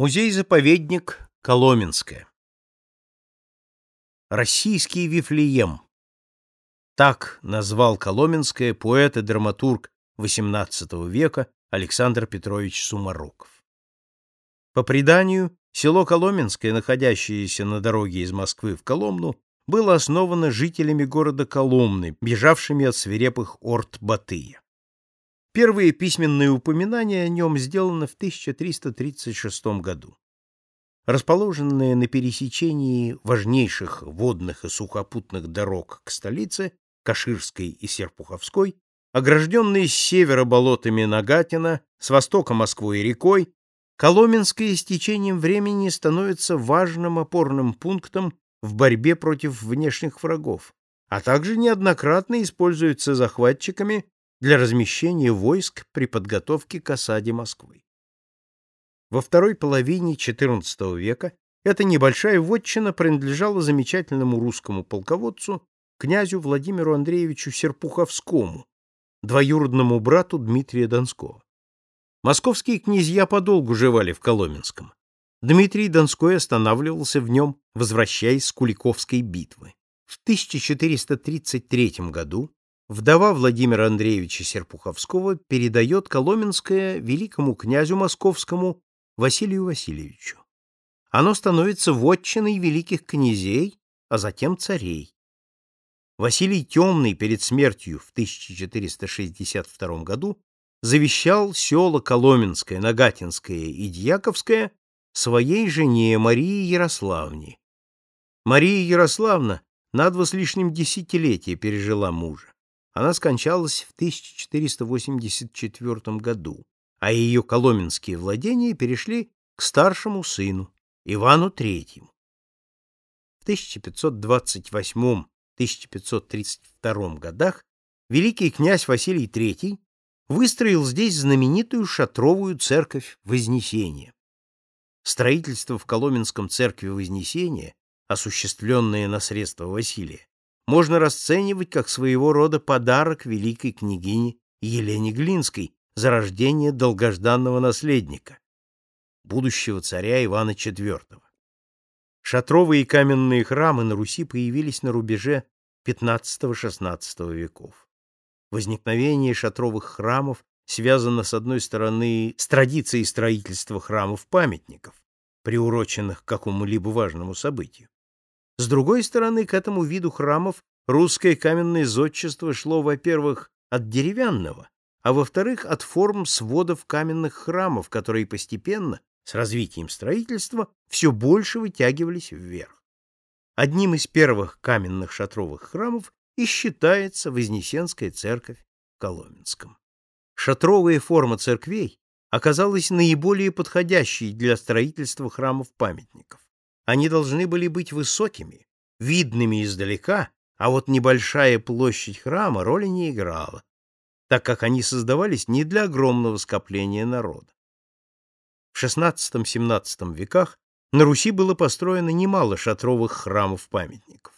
Музей-заповедник Коломенское. Российский Вифлеем. Так назвал Коломенское поэт и драматург XVIII века Александр Петрович Сумароков. По преданию, село Коломенское, находящееся на дороге из Москвы в Коломну, было основано жителями города Коломны, бежавшими от свирепых орд Батыя. Первые письменные упоминания о нем сделаны в 1336 году. Расположенные на пересечении важнейших водных и сухопутных дорог к столице, Каширской и Серпуховской, огражденные с севера болотами Нагатина, с востока Москвой и рекой, Коломенское с течением времени становится важным опорным пунктом в борьбе против внешних врагов, а также неоднократно используется захватчиками для размещения войск при подготовке к осаде Москвы. Во второй половине XIV века эта небольшая вотчина принадлежала замечательному русскому полководцу князю Владимиру Андреевичу Серпуховскому, двоюродному брату Дмитрия Донского. Московские князья подолгу живали в Коломенском. Дмитрий Донской останавливался в нем, возвращаясь с Куликовской битвы. В 1433 году вдова Владимира Андреевича Серпуховского передает Коломенское великому князю московскому Василию Васильевичу. Оно становится вотчиной великих князей, а затем царей. Василий Темный перед смертью в 1462 году завещал села Коломенское, Нагатинское и Дьяковское своей жене Марии Ярославне. Мария Ярославна на два с лишним десятилетия пережила мужа. Она скончалась в 1484 году, а ее коломенские владения перешли к старшему сыну, Ивану III. В 1528-1532 годах великий князь Василий III выстроил здесь знаменитую шатровую церковь Вознесения. Строительство в Коломенском церкви Вознесения, осуществленное на средства Василия, можно расценивать как своего рода подарок великой княгине Елене Глинской за рождение долгожданного наследника, будущего царя Ивана IV. Шатровые каменные храмы на Руси появились на рубеже XV-XVI веков. Возникновение шатровых храмов связано, с одной стороны, с традицией строительства храмов-памятников, приуроченных к какому-либо важному событию, с другой стороны, к этому виду храмов русское каменное зодчество шло, во-первых, от деревянного, а во-вторых, от форм сводов каменных храмов, которые постепенно, с развитием строительства, все больше вытягивались вверх. Одним из первых каменных шатровых храмов и считается Вознесенская церковь в Коломенском. Шатровая форма церквей оказалась наиболее подходящей для строительства храмов-памятников. Они должны были быть высокими, видными издалека, а вот небольшая площадь храма роли не играла, так как они создавались не для огромного скопления народа. В XVI-XVII веках на Руси было построено немало шатровых храмов-памятников.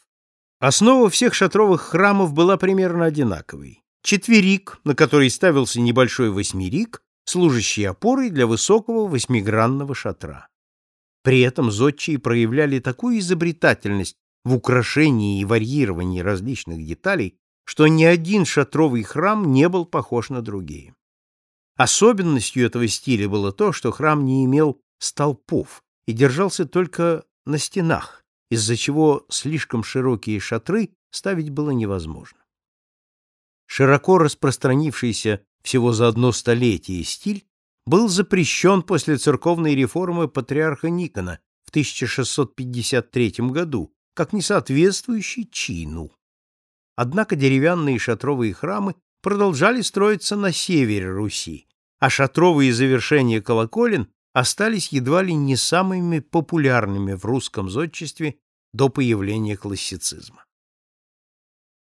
Основа всех шатровых храмов была примерно одинаковой. Четверик, на который ставился небольшой восьмерик, служащий опорой для высокого восьмигранного шатра. При этом зодчие проявляли такую изобретательность в украшении и варьировании различных деталей, что ни один шатровый храм не был похож на другие. Особенностью этого стиля было то, что храм не имел столпов и держался только на стенах, из-за чего слишком широкие шатры ставить было невозможно. Широко распространившийся всего за одно столетие стиль был запрещен после церковной реформы патриарха Никона в 1653 году, как несоответствующий чину. Однако деревянные шатровые храмы продолжали строиться на севере Руси, а шатровые завершения колоколен остались едва ли не самыми популярными в русском зодчестве до появления классицизма.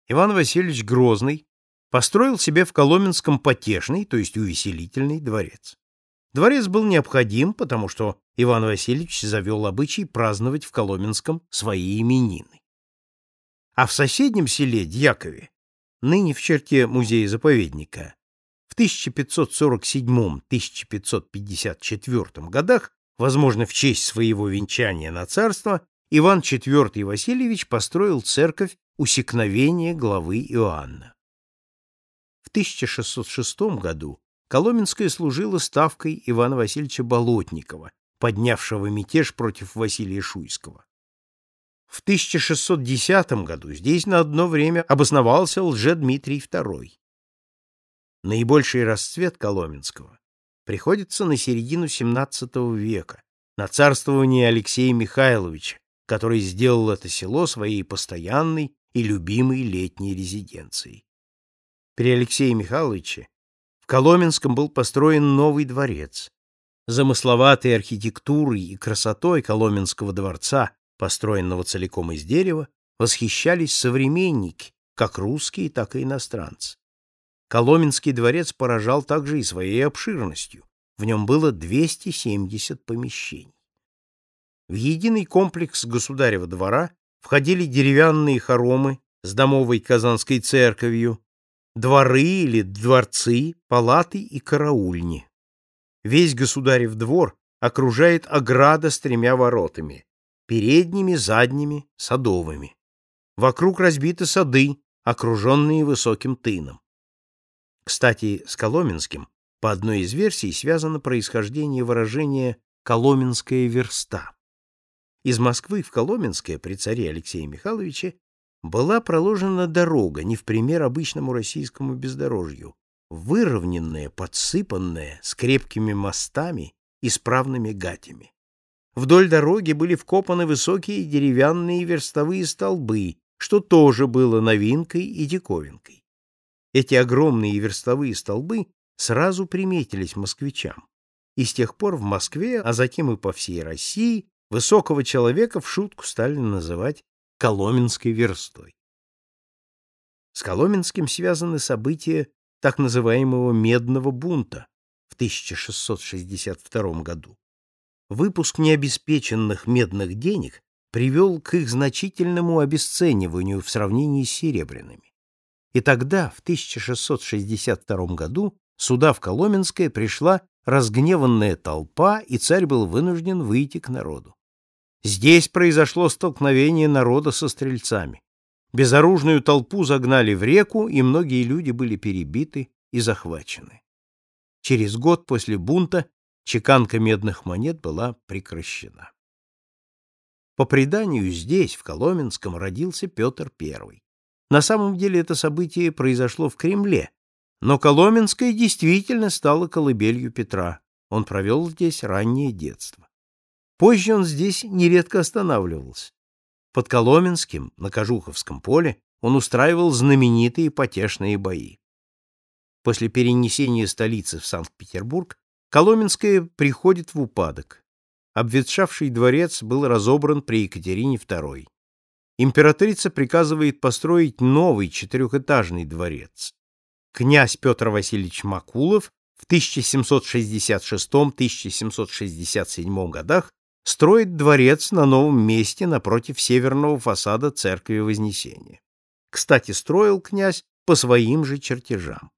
Иван Васильевич Грозный построил себе в Коломенском потешный, то есть увеселительный дворец. Дворец был необходим, потому что Иван Васильевич завел обычай праздновать в Коломенском свои именины. А в соседнем селе Дьякове, ныне в черте музея-заповедника, в 1547-1554 годах Возможно, в честь своего венчания на царство Иван IV Васильевич построил церковь усекновения главы Иоанна. В 1606 году Коломенская служила ставкой Ивана Васильевича Болотникова, поднявшего мятеж против Василия Шуйского. В 1610 году здесь на одно время обосновался лже-Дмитрий II. Наибольший расцвет Коломенского приходится на середину XVII века, на царствование Алексея Михайловича, который сделал это село своей постоянной и любимой летней резиденцией. При Алексее Михайловиче в Коломенском был построен новый дворец. Замысловатой архитектурой и красотой Коломенского дворца, построенного целиком из дерева, восхищались современники, как русские, так и иностранцы. Коломенский дворец поражал также и своей обширностью. В нем было 270 помещений. В единый комплекс государева двора входили деревянные хоромы с домовой Казанской церковью, дворы или дворцы, палаты и караульни. Весь государев двор окружает ограда с тремя воротами — передними, задними, садовыми. Вокруг разбиты сады, окруженные высоким тыном. Кстати, с Коломенским по одной из версий связано происхождение выражения «коломенская верста». Из Москвы в Коломенское при царе Алексее Михайловиче была проложена дорога, не в пример обычному российскому бездорожью, выровненная, подсыпанная, с крепкими мостами и справными гатями. Вдоль дороги были вкопаны высокие деревянные верстовые столбы, что тоже было новинкой и диковинкой. Эти огромные верстовые столбы сразу приметились москвичам. И с тех пор в Москве, а затем и по всей России, высокого человека в шутку стали называть Коломенской верстой. С Коломенским связаны события так называемого «медного бунта» в 1662 году. Выпуск необеспеченных медных денег привел к их значительному обесцениванию в сравнении с серебряными. И тогда, в 1662 году, сюда, в Коломенское, пришла разгневанная толпа, и царь был вынужден выйти к народу. Здесь произошло столкновение народа со стрельцами. Безоружную толпу загнали в реку, и многие люди были перебиты и захвачены. Через год после бунта чеканка медных монет была прекращена. По преданию, здесь, в Коломенском, родился Петр I. На самом деле это событие произошло в Кремле, но Коломенская действительно стала колыбелью Петра. Он провел здесь раннее детство. Позже он здесь нередко останавливался. Под Коломенским, на Кожуховском поле, он устраивал знаменитые потешные бои. После перенесения столицы в Санкт-Петербург Коломенская приходит в упадок. Обветшавший дворец был разобран при Екатерине II императрица приказывает построить новый четырехэтажный дворец. Князь Петр Васильевич Макулов в 1766-1767 годах строит дворец на новом месте напротив северного фасада церкви Вознесения. Кстати, строил князь по своим же чертежам.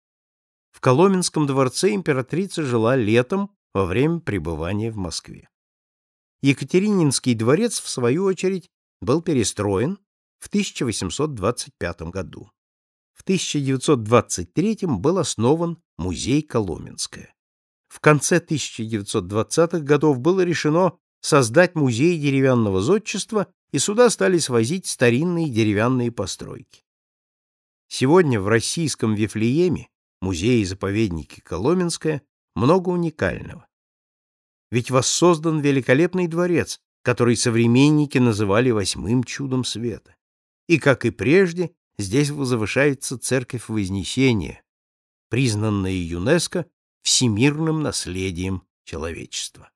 В Коломенском дворце императрица жила летом во время пребывания в Москве. Екатерининский дворец, в свою очередь, был перестроен в 1825 году. В 1923 был основан музей Коломенское. В конце 1920-х годов было решено создать музей деревянного зодчества, и сюда стали свозить старинные деревянные постройки. Сегодня в российском Вифлееме, музее и заповеднике Коломенское, много уникального. Ведь воссоздан великолепный дворец, который современники называли восьмым чудом света. И, как и прежде, здесь возвышается церковь Вознесения, признанная ЮНЕСКО всемирным наследием человечества.